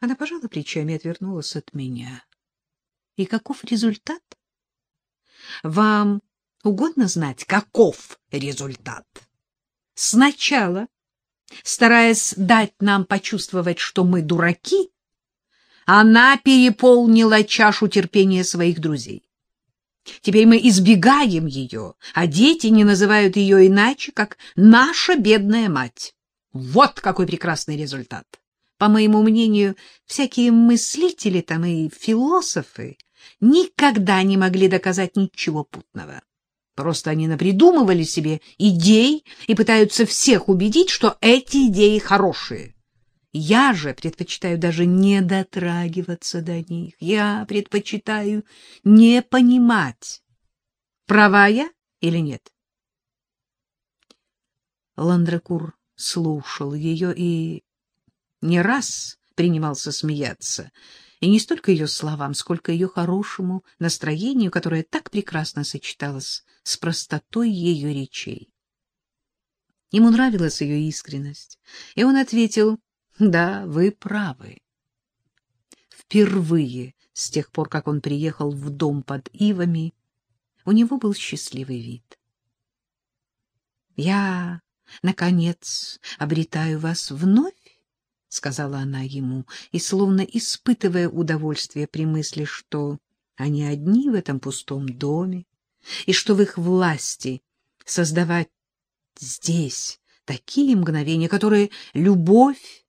Она пожала плечами и отвернулась от меня. И каков результат? Вам угодно знать, каков результат? Сначала, стараясь дать нам почувствовать, что мы дураки, она переполнила чашу терпения своих друзей. Теперь мы избегаем ее, а дети не называют ее иначе, как «наша бедная мать». Вот какой прекрасный результат! По моему мнению, всякие мыслители там и философы никогда не могли доказать ничего путного. Просто они напридумывали себе идей и пытаются всех убедить, что эти идеи хорошие. Я же предпочитаю даже не дотрагиваться до них. Я предпочитаю не понимать, права я или нет. Ландракур слушал ее и не раз принимался смеяться, и не столько ее словам, сколько ее хорошему настроению, которое так прекрасно сочеталось с простотой ее речей. Ему нравилась ее искренность, и он ответил, «Да, вы правы». Впервые с тех пор, как он приехал в дом под ивами, у него был счастливый вид. «Я, наконец, обретаю вас вновь?» — сказала она ему, и, словно испытывая удовольствие при мысли, что они одни в этом пустом доме, и что в их власти создавать здесь такие мгновения, которые любовь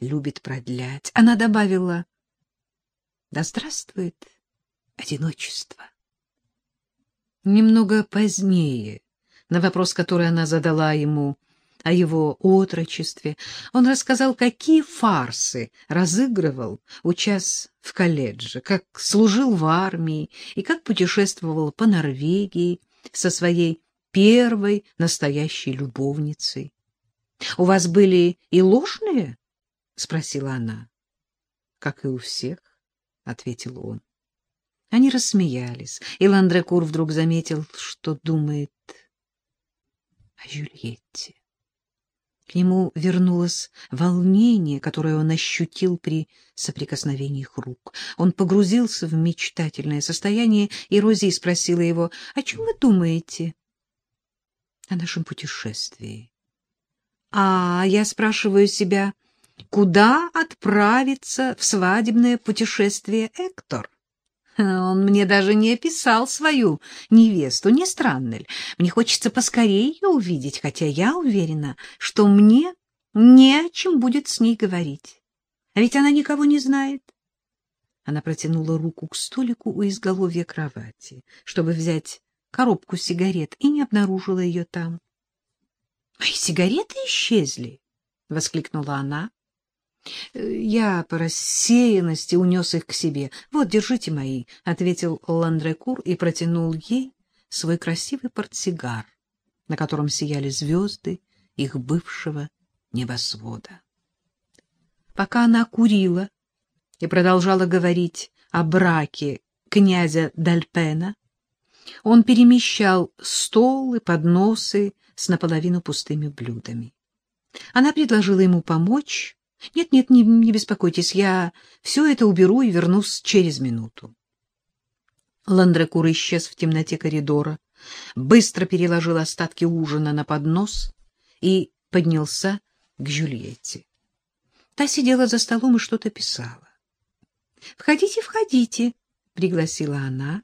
любит продлять, она добавила «Да здравствует одиночество». Немного позднее, на вопрос, который она задала ему, — о его отрочестве. Он рассказал, какие фарсы разыгрывал, учась в колледже, как служил в армии и как путешествовал по Норвегии со своей первой настоящей любовницей. — У вас были и ложные? — спросила она. — Как и у всех, — ответил он. Они рассмеялись, и Ландрекур вдруг заметил, что думает о Жюльетте. К нему вернулось волнение, которое он ощутил при соприкосновении их рук. Он погрузился в мечтательное состояние, и Рози спросила его, «О чем вы думаете?» «О нашем путешествии». «А я спрашиваю себя, куда отправиться в свадебное путешествие Эктор?» Он мне даже не описал свою невесту, не странно ли? Мне хочется поскорее ее увидеть, хотя я уверена, что мне не о чем будет с ней говорить. А ведь она никого не знает. Она протянула руку к столику у изголовья кровати, чтобы взять коробку сигарет, и не обнаружила ее там. — Мои сигареты исчезли! — воскликнула она. Я по рассеянности унес их к себе. — Вот, держите мои, — ответил Ландрекур и протянул ей свой красивый портсигар, на котором сияли звезды их бывшего небосвода. Пока она курила и продолжала говорить о браке князя Дальпена, он перемещал стол и подносы с наполовину пустыми блюдами. Она предложила ему помочь, нет, нет, не, не беспокойтесь, я все это уберу и вернусь через минуту. Ландрекур исчез в темноте коридора, быстро переложил остатки ужина на поднос и поднялся к Жюльетте. Та сидела за столом и что-то писала. — Входите, входите, — пригласила она.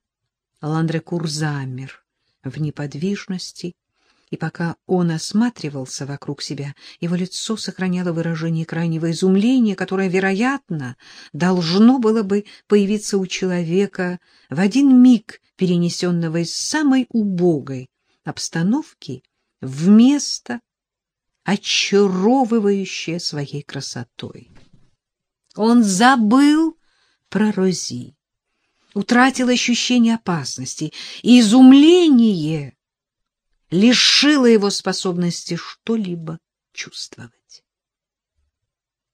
Ландрекур замер в неподвижности и пока он осматривался вокруг себя, его лицо сохраняло выражение крайнего изумления, которое, вероятно, должно было бы появиться у человека в один миг, перенесенного из самой убогой обстановки в место, очаровывающее своей красотой. Он забыл про Рози, утратил ощущение опасности, и изумление — лишила его способности что-либо чувствовать.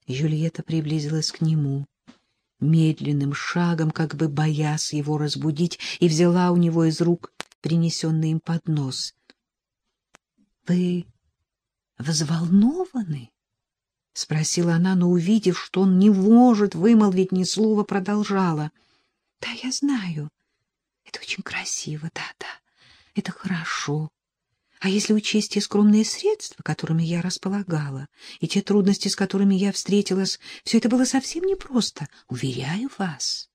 Юлиета приблизилась к нему медленным шагом, как бы боясь его разбудить, и взяла у него из рук принесенный им поднос. — Вы взволнованы? — спросила она, но, увидев, что он не может вымолвить ни слова, продолжала. — Да, я знаю. Это очень красиво, да-да. Это хорошо. А если учесть те скромные средства, которыми я располагала, и те трудности, с которыми я встретилась, все это было совсем непросто, уверяю вас.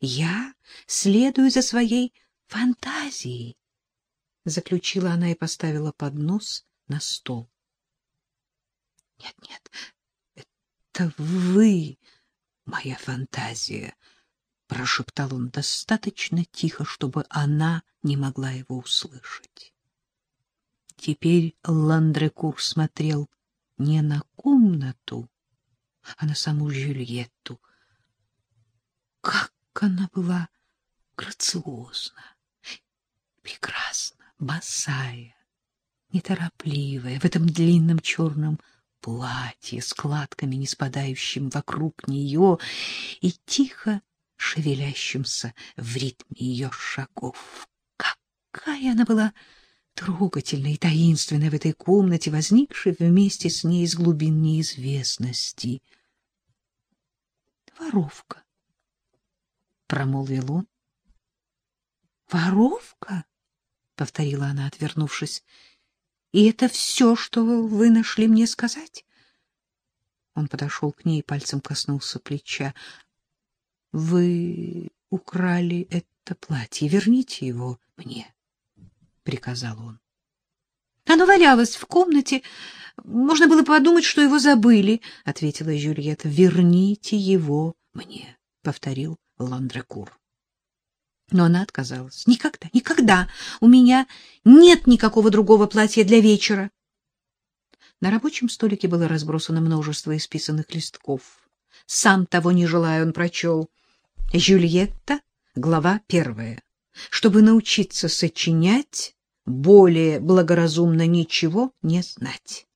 Я следую за своей фантазией, — заключила она и поставила поднос на стол. Нет, нет, это вы, моя фантазия, — прошептал он достаточно тихо, чтобы она не могла его услышать. Теперь Ландрекур смотрел не на комнату, а на саму Жюльетту. Как она была грациозна, прекрасна, босая, неторопливая в этом длинном черном платье, складками не спадающим вокруг нее и тихо шевелящимся в ритме ее шагов. Какая она была трогательная и таинственная в этой комнате, возникшей вместе с ней из глубин неизвестности. «Воровка», — промолвил он. «Воровка?» — повторила она, отвернувшись. И это все, что вы нашли мне сказать? Он подошел к ней и пальцем коснулся плеча. — Вы украли это платье. Верните его мне, — приказал он. Оно валялось в комнате. Можно было подумать, что его забыли, — ответила Жюльетта. — Верните его мне, — повторил Ландрекур. Но она отказалась. Никогда, никогда. У меня нет никакого другого платья для вечера. На рабочем столике было разбросано множество исписанных листков. Сам того не желая, он прочел. Жюльетта, глава первая. Чтобы научиться сочинять, более благоразумно ничего не знать.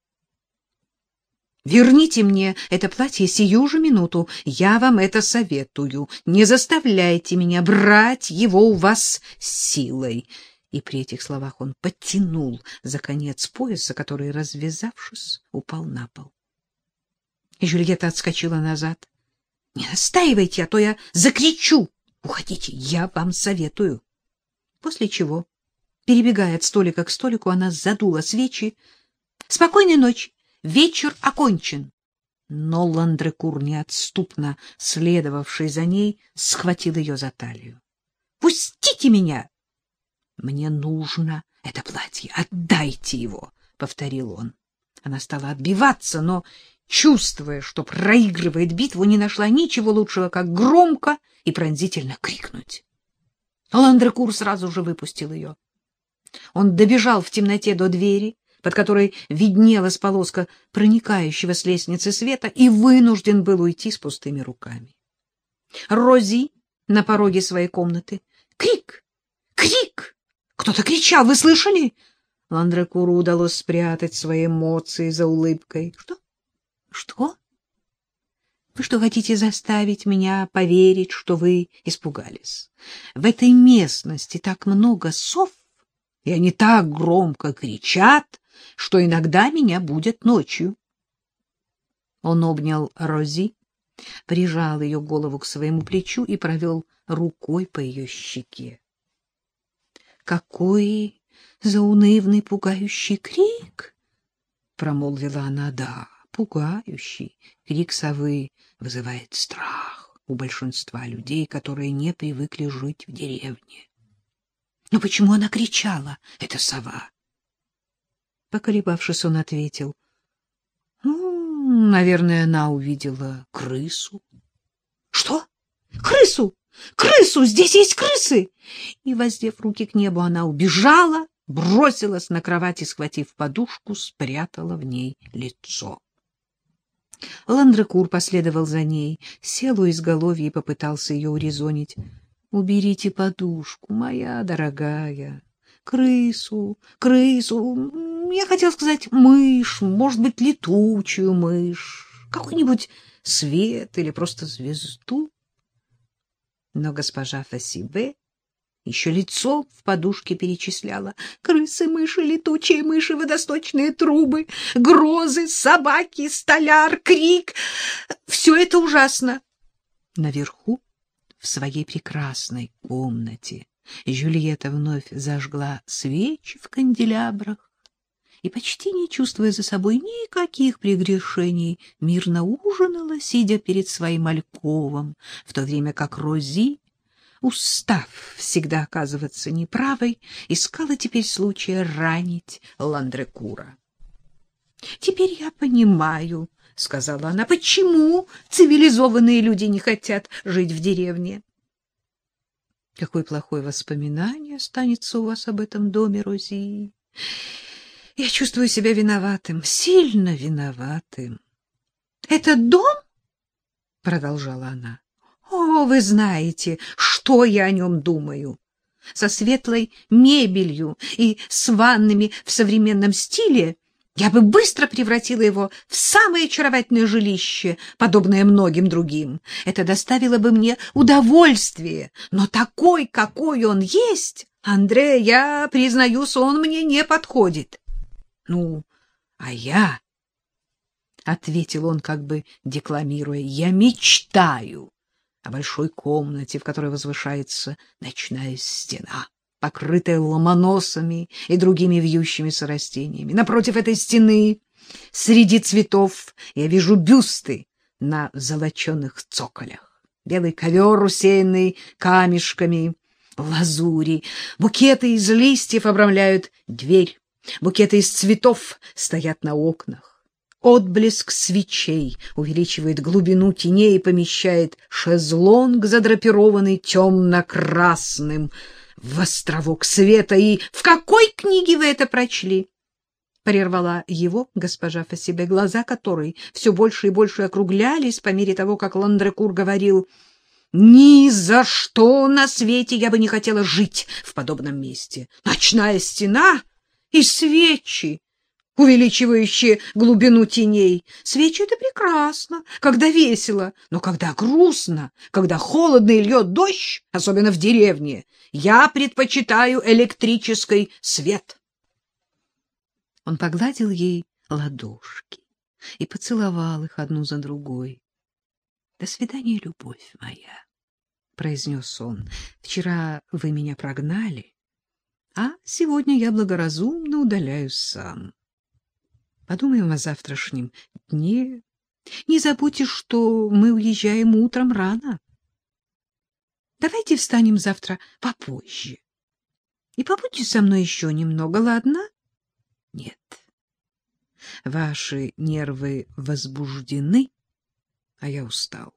Верните мне это платье сию же минуту. Я вам это советую. Не заставляйте меня брать его у вас силой. И при этих словах он подтянул за конец пояса, который, развязавшись, упал на пол. И Жюльетта отскочила назад. — Не настаивайте, а то я закричу. Уходите, я вам советую. После чего, перебегая от столика к столику, она задула свечи. — Спокойной ночи! Вечер окончен. Но Ландрекур, неотступно следовавший за ней, схватил ее за талию. — Пустите меня! — Мне нужно это платье. Отдайте его, — повторил он. Она стала отбиваться, но, чувствуя, что проигрывает битву, не нашла ничего лучшего, как громко и пронзительно крикнуть. Ландрекур сразу же выпустил ее. Он добежал в темноте до двери, под которой виднелась полоска проникающего с лестницы света, и вынужден был уйти с пустыми руками. Рози на пороге своей комнаты. Крик! Крик! Кто-то кричал, вы слышали? Ландрекуру удалось спрятать свои эмоции за улыбкой. Что? Что? Вы что, хотите заставить меня поверить, что вы испугались? В этой местности так много сов, и они так громко кричат, что иногда меня будет ночью. Он обнял Рози, прижал ее голову к своему плечу и провел рукой по ее щеке. — Какой заунывный пугающий крик! — промолвила она. — Да, пугающий. Крик совы вызывает страх у большинства людей, которые не привыкли жить в деревне. Но почему она кричала, эта сова? Поколебавшись, он ответил. — Ну, наверное, она увидела крысу. — Что? Крысу? Крысу! Здесь есть крысы! И, воздев руки к небу, она убежала, бросилась на кровать и, схватив подушку, спрятала в ней лицо. Ландрекур последовал за ней, сел у изголовья и попытался ее урезонить. — Уберите подушку, моя дорогая. Крысу, крысу, я хотел сказать мышь, может быть, летучую мышь, какой-нибудь свет или просто звезду. Но госпожа Фасибе еще лицо в подушке перечисляла. Крысы, мыши, летучие мыши, водосточные трубы, грозы, собаки, столяр, крик. Все это ужасно. Наверху, в своей прекрасной комнате, Жюльетта вновь зажгла свечи в канделябрах и, почти не чувствуя за собой никаких прегрешений, мирно ужинала, сидя перед своим альковом, в то время как Рози устав всегда оказываться неправой, искала теперь случая ранить Ландрекура. — Теперь я понимаю, — сказала она, — почему цивилизованные люди не хотят жить в деревне. — Какое плохое воспоминание останется у вас об этом доме, Рози. Я чувствую себя виноватым, сильно виноватым. — Этот дом? — продолжала она. Вы знаете, что я о нем думаю. Со светлой мебелью и с ваннами в современном стиле я бы быстро превратила его в самое очаровательное жилище, подобное многим другим. Это доставило бы мне удовольствие, но такой, какой он есть, Андре, я признаюсь, он мне не подходит. Ну, а я, — ответил он, как бы декламируя, — я мечтаю о большой комнате, в которой возвышается ночная стена, покрытая ломоносами и другими вьющимися растениями. Напротив этой стены, среди цветов, я вижу бюсты на золоченых цоколях, белый ковер, усеянный камешками, лазури, букеты из листьев обрамляют дверь, букеты из цветов стоят на окнах. Отблеск свечей увеличивает глубину теней и помещает шезлонг, задрапированный темно-красным, в островок света. И в какой книге вы это прочли? Прервала его госпожа Фасибе, глаза которой все больше и больше округлялись по мере того, как Ландрекур говорил «Ни за что на свете я бы не хотела жить в подобном месте. Ночная стена и свечи, увеличивающие глубину теней. Свечи — это прекрасно, когда весело, но когда грустно, когда холодно и льет дождь, особенно в деревне, я предпочитаю электрический свет. Он погладил ей ладошки и поцеловал их одну за другой. — До свидания, любовь моя, — произнес он. — Вчера вы меня прогнали, а сегодня я благоразумно удаляюсь сам. Подумаем о завтрашнем дне. Не забудьте, что мы уезжаем утром рано. Давайте встанем завтра попозже. И побудьте со мной еще немного, ладно? Нет. Ваши нервы возбуждены, а я устал.